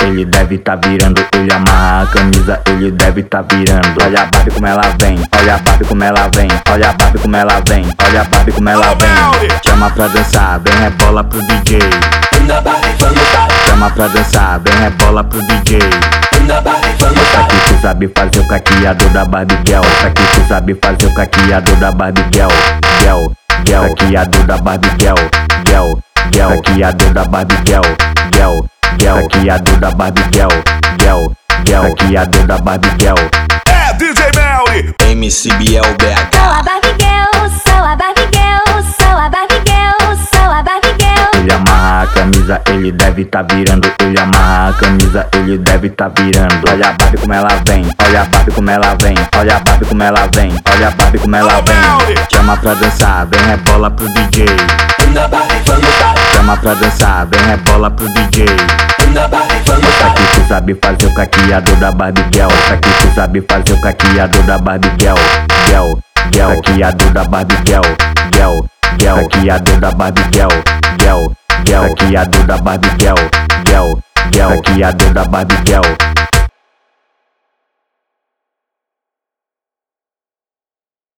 ele deve tá virando. Ele amarra a camisa, ele deve tá virando. Olha a Barbie como ela vem, olha a Barbie como ela vem, olha a Barbie como ela vem, olha a Barbie como ela vem. Chama pra dançar, vem rebola pro DJ. Chama pra dançar, vem rebola pro DJ. Pra que tu sabe fazer o caqueado da Barbie Girl Pra que tu sabe fazer o caqueado da Barbie Girl Girl, girl, caqueado da Barbie Girl Girl, girl, caqueado da Barbie Girl Girl, girl, caqueado da Barbie Girl Girl, girl, caqueado da Barbie Girl É DJ Melly! MCBL BH. Sou a Barbie Girl, sou a Barbie Girl, sou a Barbie Girl, sou a Barbie Girl. Ele amarra a camisa, ele deve tá virando. Ele amarra a camisa, ele deve tá virando. Olha a Barbie como ela vem, olha a Barbie como ela vem, olha a Barbie como ela vem, olha a Barbie como ela vem. Chama pra dançar, vem rebola pro DJ. Chama pra dançar, vem rebola pro DJ. Pra que tu sabe fazer o caqueado da Barbie Girl Pra que tu sabe fazer o caqueado da Barbie Girl Girl, girl, caqueado da Barbie Girl Girl, girl, caqueado da Barbie Girl Girl, girl, caqueado da Barbie Girl Girl, girl, caqueado da Barbie Girl